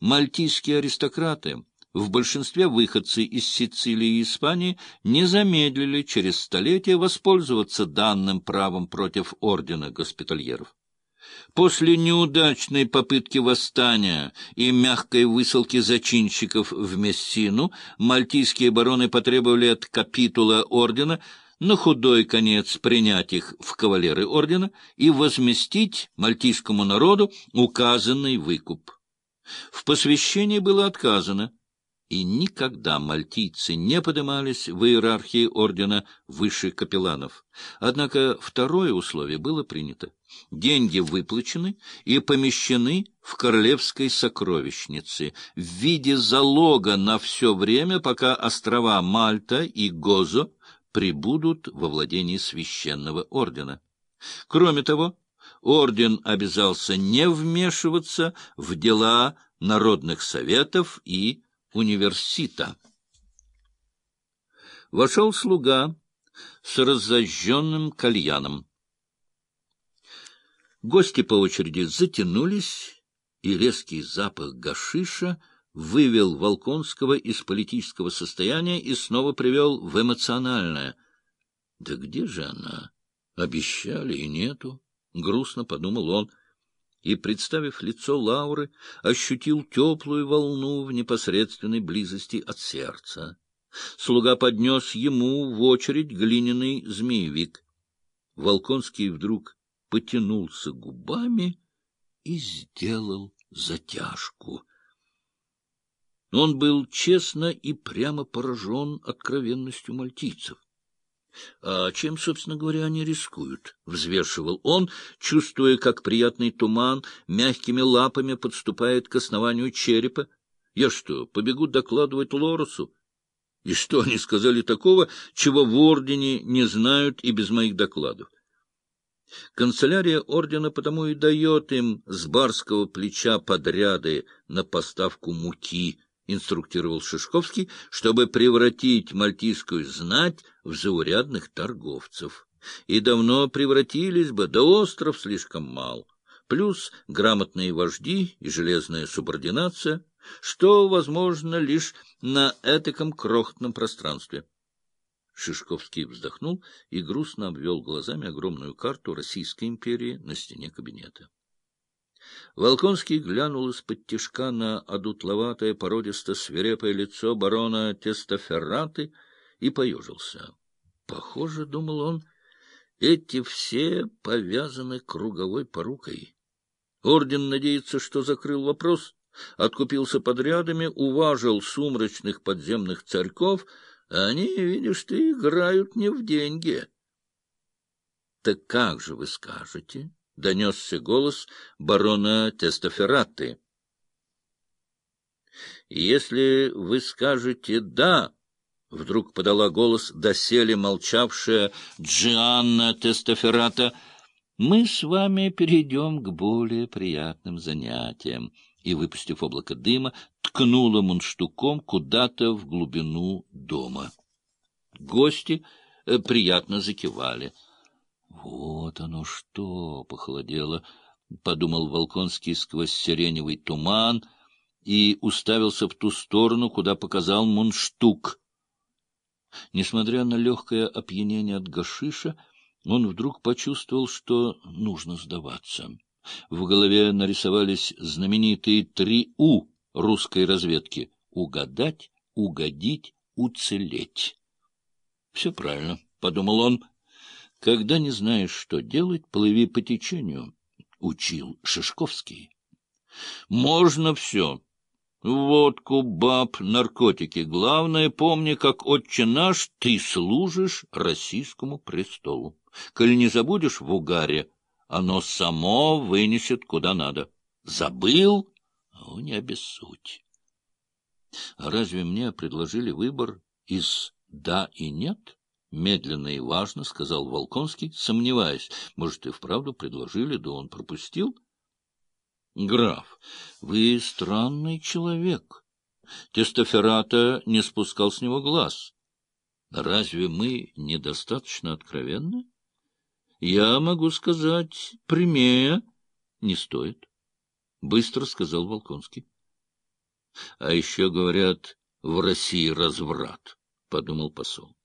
мальтийские аристократы, в большинстве выходцы из Сицилии и Испании, не замедлили через столетия воспользоваться данным правом против ордена госпитальеров. После неудачной попытки восстания и мягкой высылки зачинщиков в Мессину мальтийские бароны потребовали от капитула ордена на худой конец принять их в кавалеры ордена и возместить мальтийскому народу указанный выкуп. В посвящении было отказано, и никогда мальтийцы не поднимались в иерархии ордена выше капелланов. Однако второе условие было принято. Деньги выплачены и помещены в королевской сокровищнице в виде залога на все время, пока острова Мальта и Гозо прибудут во владении священного ордена. Кроме того, орден обязался не вмешиваться в дела народных советов и университа. Вошел слуга с разожженным кальяном. Гости по очереди затянулись, и резкий запах гашиша вывел Волконского из политического состояния и снова привел в эмоциональное. «Да где же она? Обещали, и нету», — грустно подумал он и, представив лицо Лауры, ощутил теплую волну в непосредственной близости от сердца. Слуга поднес ему в очередь глиняный змеевик. Волконский вдруг потянулся губами и сделал затяжку. Он был честно и прямо поражен откровенностью мальтийцев. А чем, собственно говоря, они рискуют? — взвешивал он, чувствуя, как приятный туман мягкими лапами подступает к основанию черепа. Я что, побегу докладывать Лорусу? И что они сказали такого, чего в Ордене не знают и без моих докладов? Канцелярия ордена потому и дает им с барского плеча подряды на поставку муки, инструктировал Шишковский, чтобы превратить мальтийскую знать в заурядных торговцев. И давно превратились бы, да остров слишком мал. Плюс грамотные вожди и железная субординация, что возможно лишь на этаком крохотном пространстве. Шишковский вздохнул и грустно обвел глазами огромную карту Российской империи на стене кабинета. Волконский глянул из-под тишка на одутловатое, породисто-свирепое лицо барона Тестоферраты и поежился. Похоже, — думал он, — эти все повязаны круговой порукой. Орден надеется, что закрыл вопрос, откупился подрядами, уважил сумрачных подземных царьков, а они, видишь ты, играют не в деньги. — Так как же вы скажете? — донесся голос барона Тестофераты. — Если вы скажете «да», — вдруг подала голос доселе молчавшая Джианна Тестоферата, — мы с вами перейдем к более приятным занятиям. И, выпустив облако дыма, ткнула мундштуком куда-то в глубину дома. Гости э, приятно закивали. Вот оно что! — похолодело, — подумал Волконский сквозь сиреневый туман и уставился в ту сторону, куда показал мундштук. Несмотря на легкое опьянение от гашиша, он вдруг почувствовал, что нужно сдаваться. В голове нарисовались знаменитые три «У» русской разведки — угадать, угодить, уцелеть. — Все правильно, — подумал он, когда не знаешь, что делать, плыви по течению, — учил Шишковский. Можно все. Водку, баб, наркотики. Главное, помни, как отче наш, ты служишь российскому престолу. Коль не забудешь в угаре, оно само вынесет куда надо. Забыл? Ну, не обессудь. Разве мне предложили выбор из «да» и «нет»? — медленно и важно сказал Волконский, сомневаясь. Может, и вправду предложили, да он пропустил? — Граф, вы странный человек. Тестоферата не спускал с него глаз. Разве мы недостаточно откровенны? Я могу сказать прямее. Не стоит. — быстро сказал Волконский. А еще, говорят, в России разврат, — подумал посол.